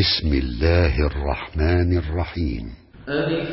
بسم الله الرحمن الرحيم. ألف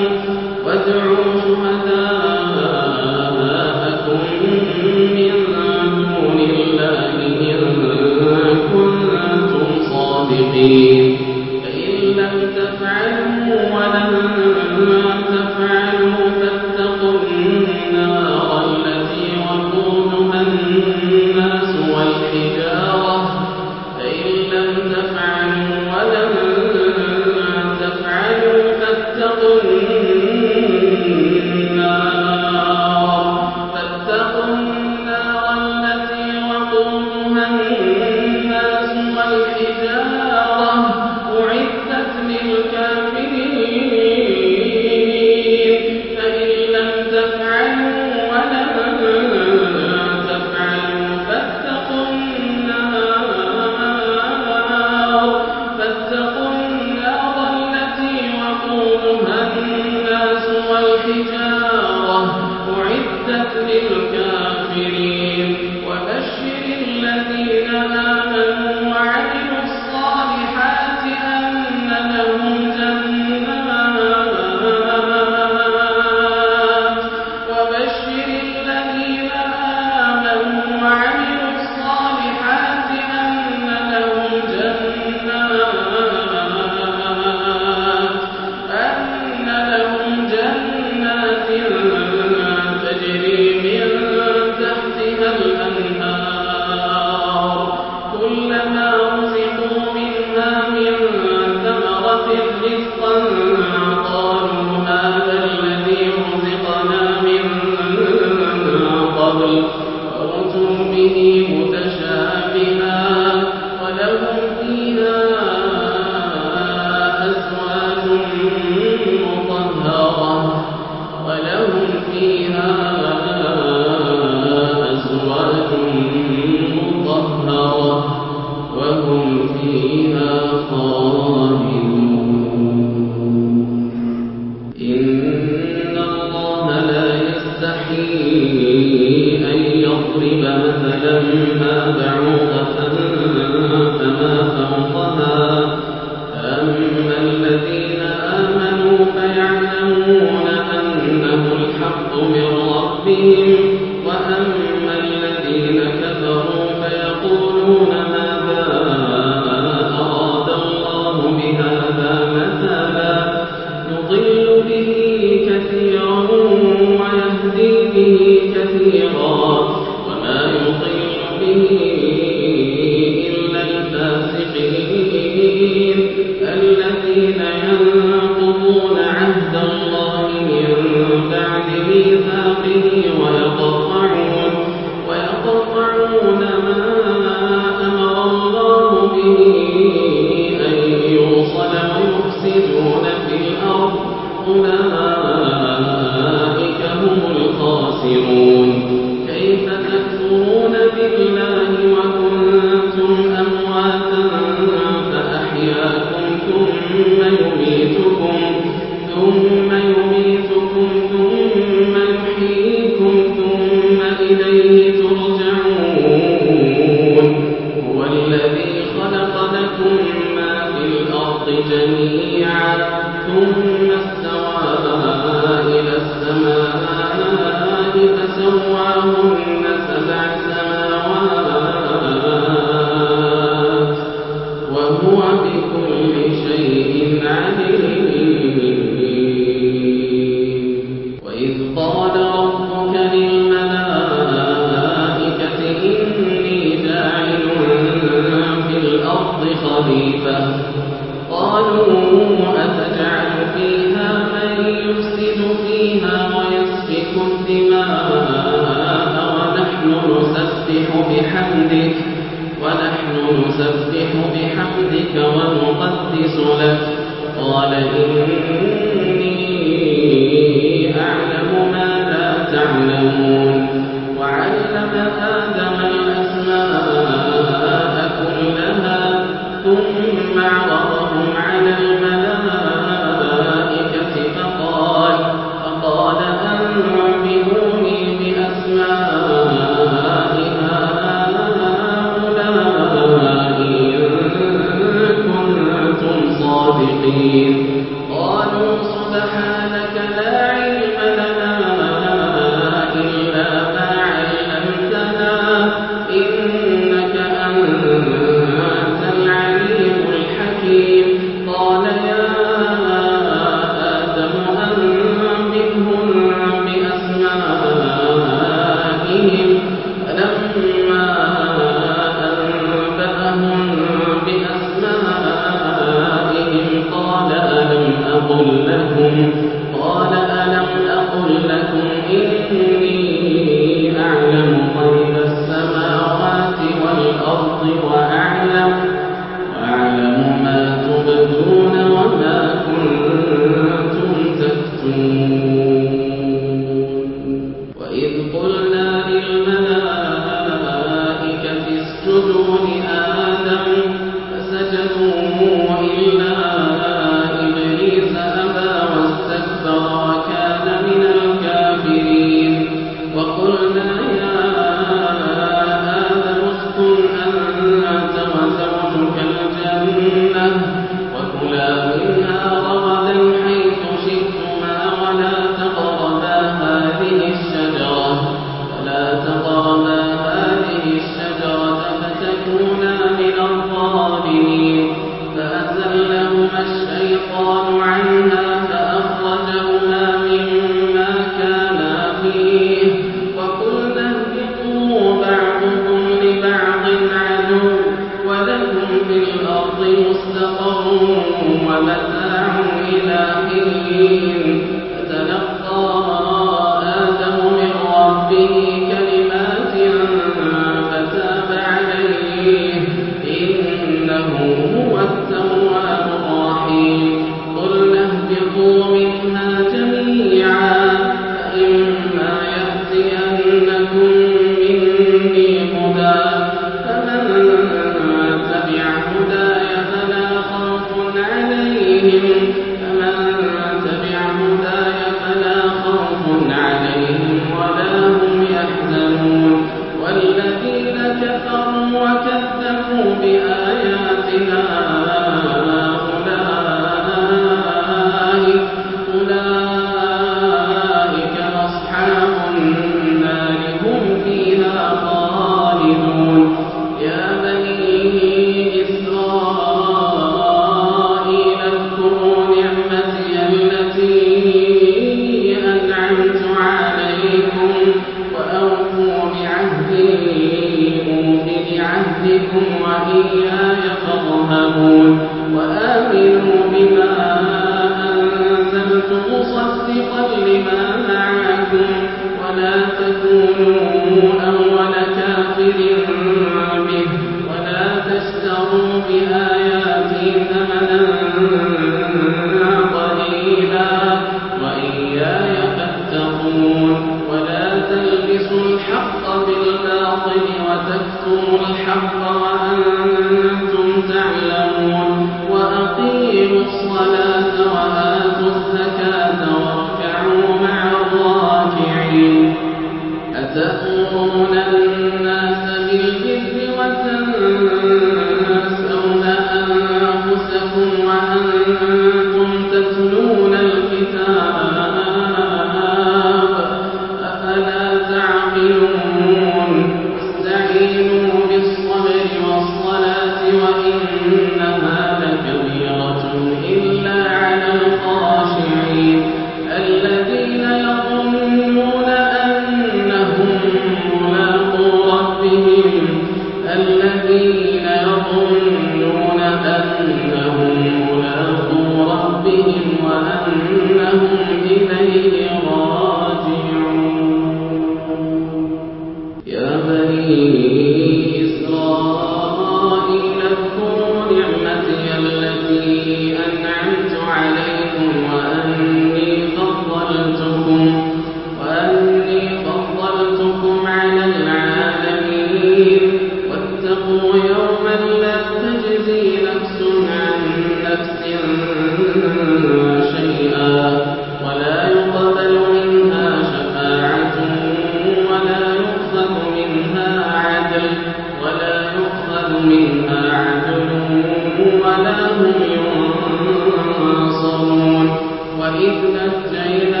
الذين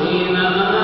الذين آمنوا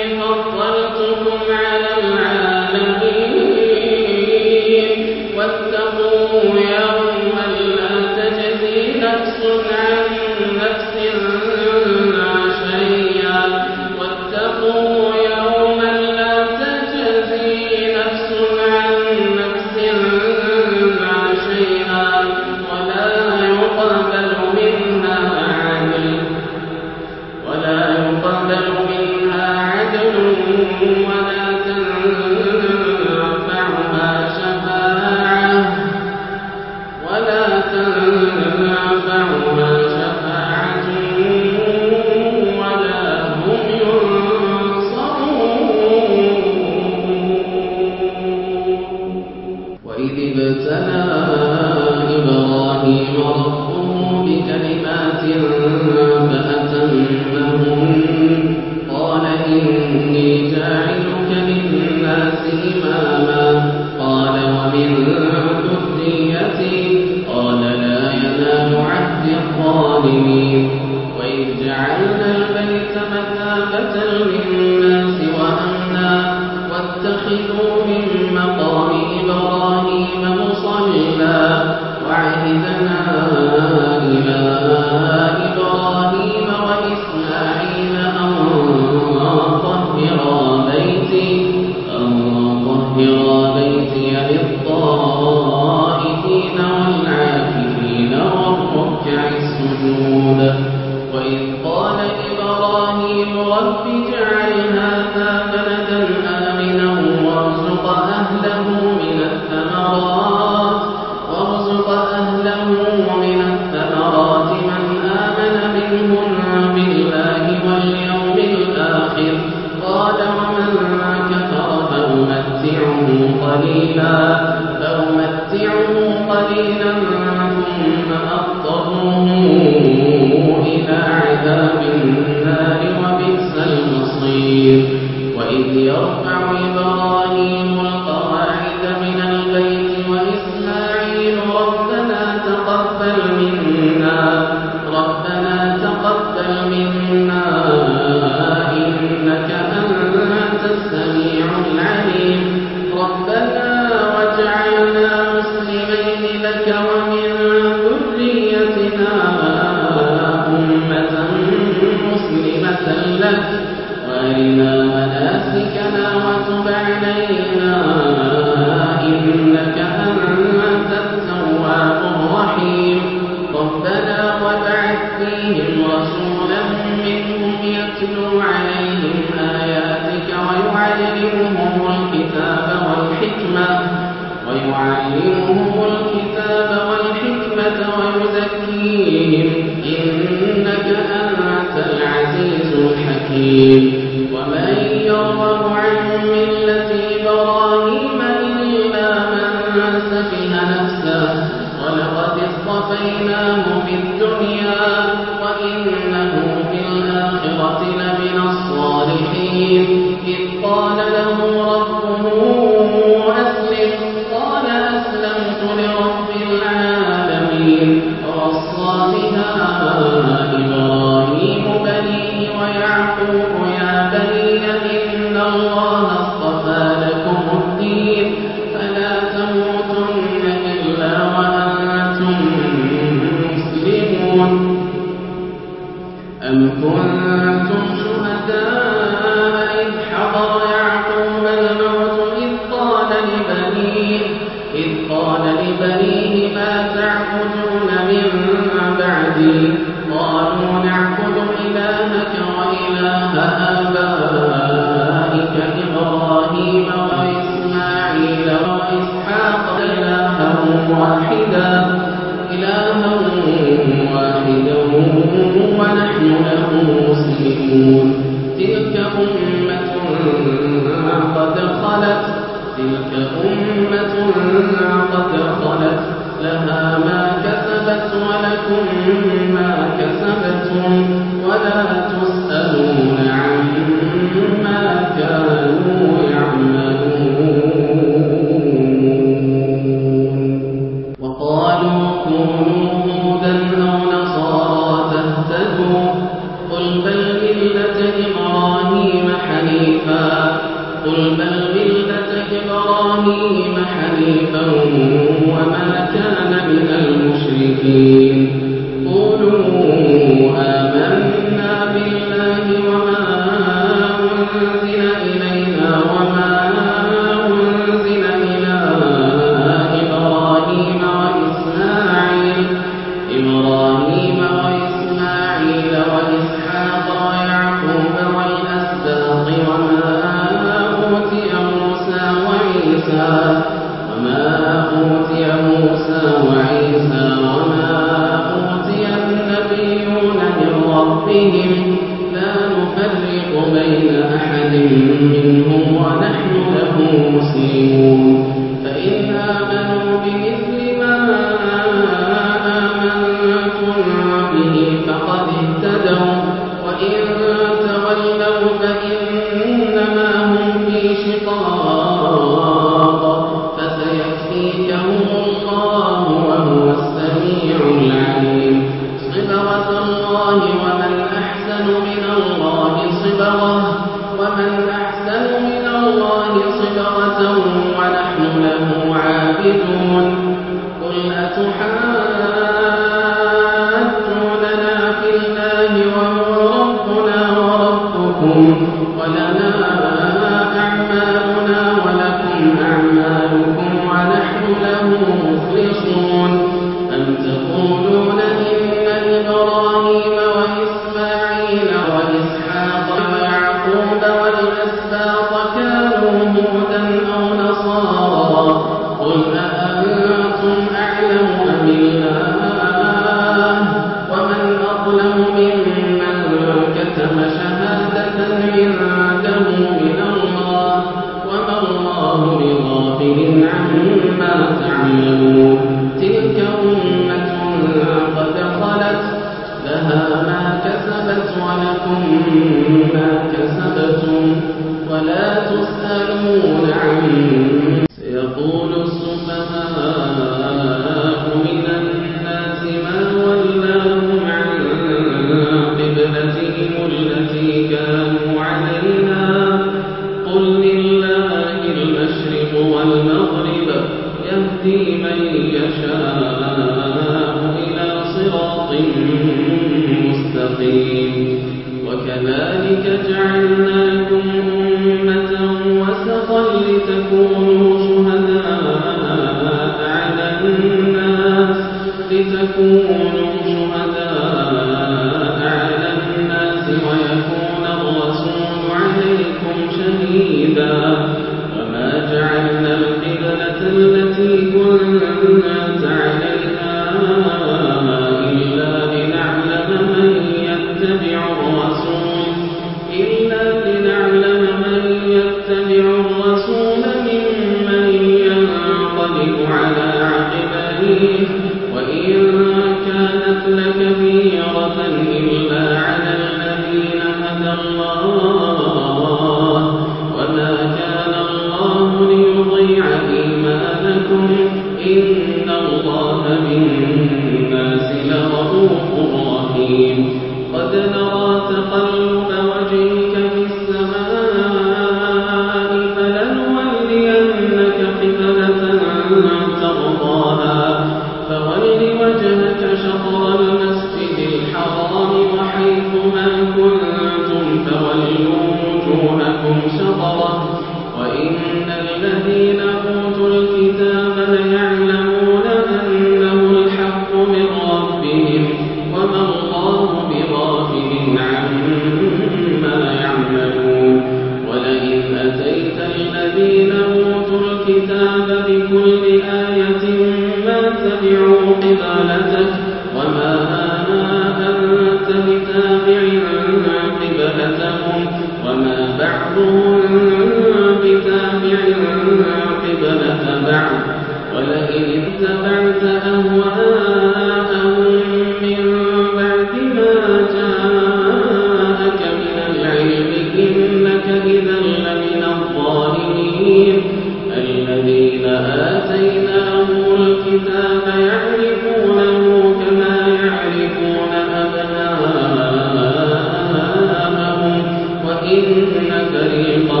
وَإِنَّ فَرِيقًا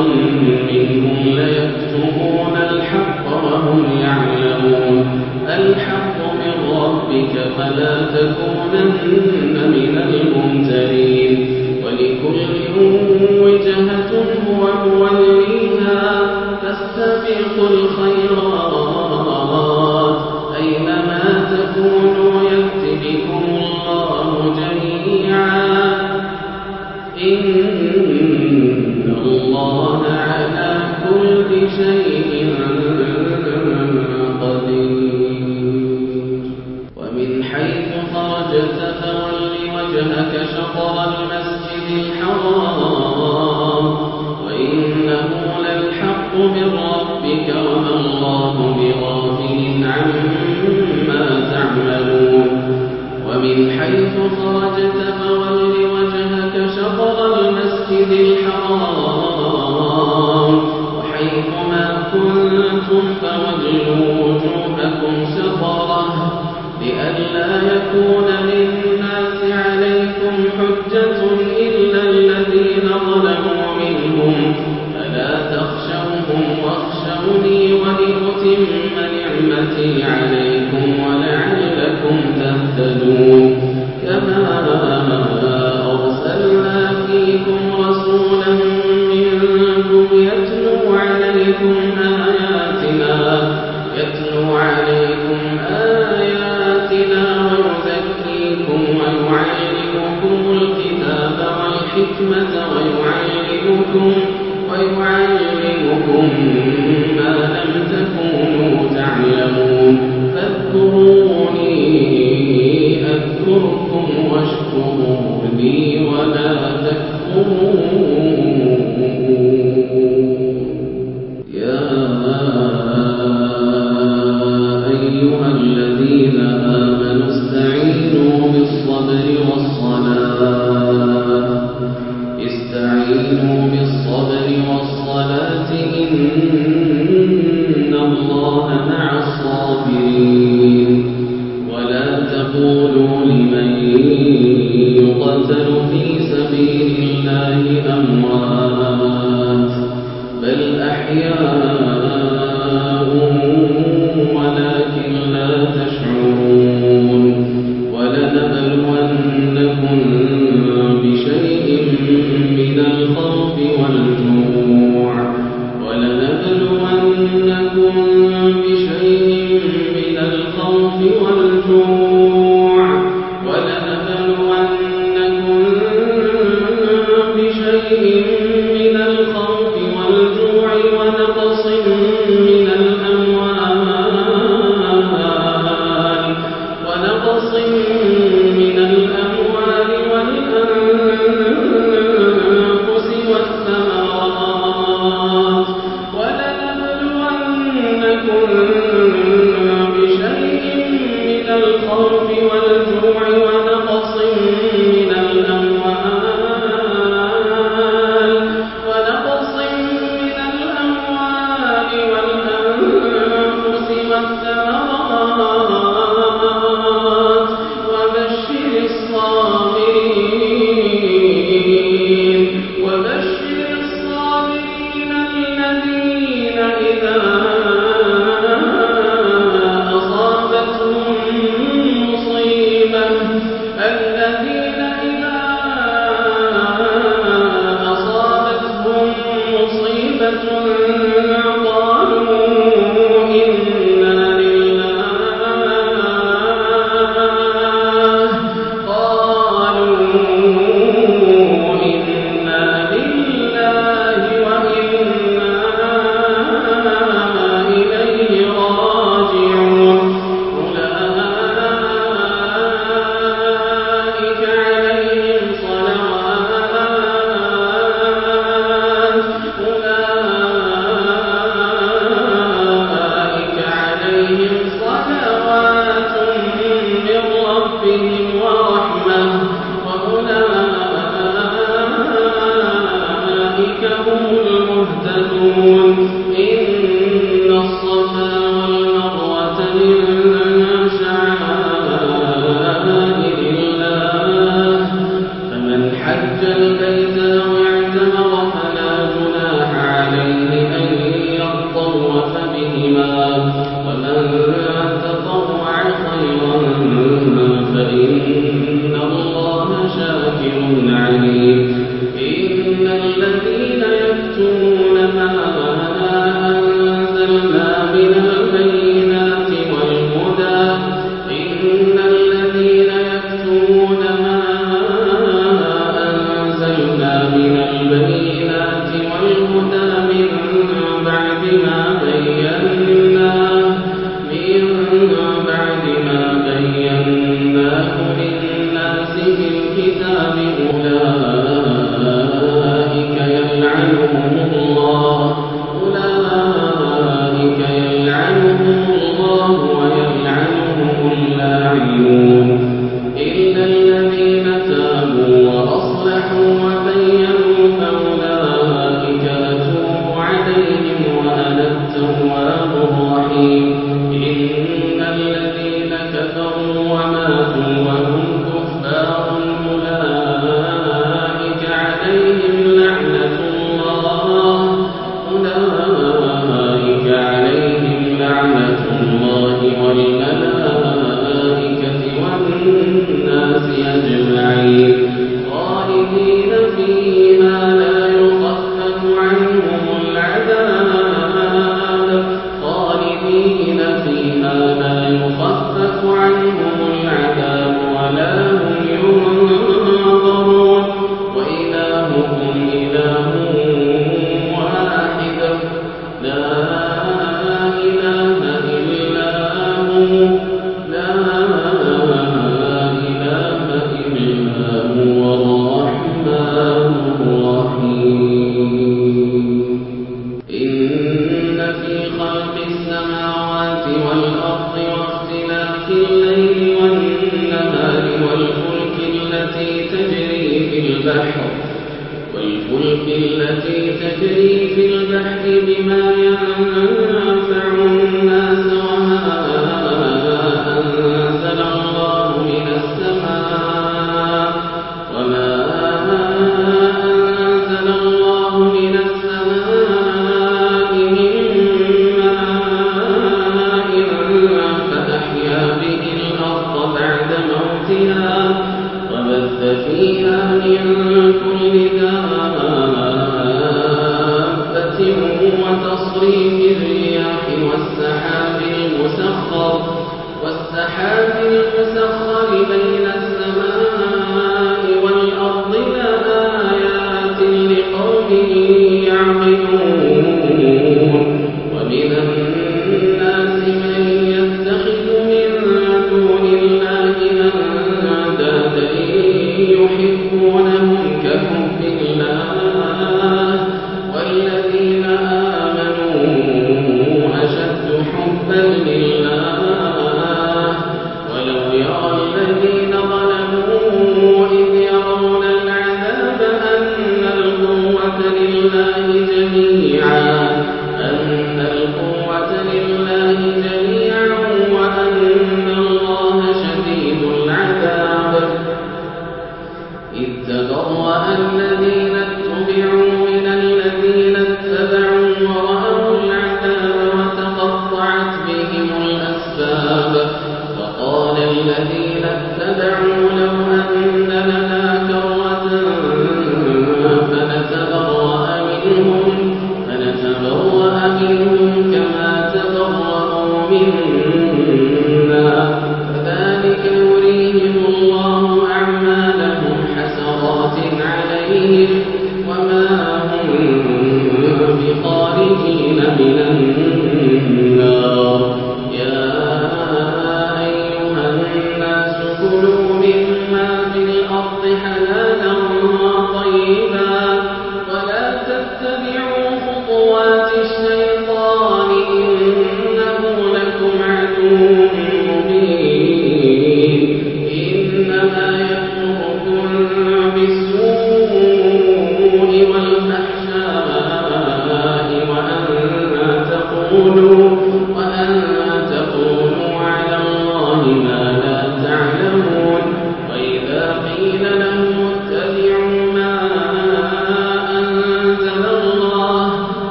مِّنْهُمْ لَيَكْتُمُونَ الْحَقَّ وَهُمْ يَعْلَمُونَ الْحَقُّ مِنْ رَبِّكَ فَلَا تَكُونَنَّ مِنَ الْمُمْتَرِينَ وَلِكُلٍّ وِجْهَةٌ هُوَ مُوَلِّيهَا فَاسْتَبِقُوا الْخَيْرَاتِ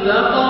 الزاد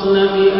يتربصن بأنفسهن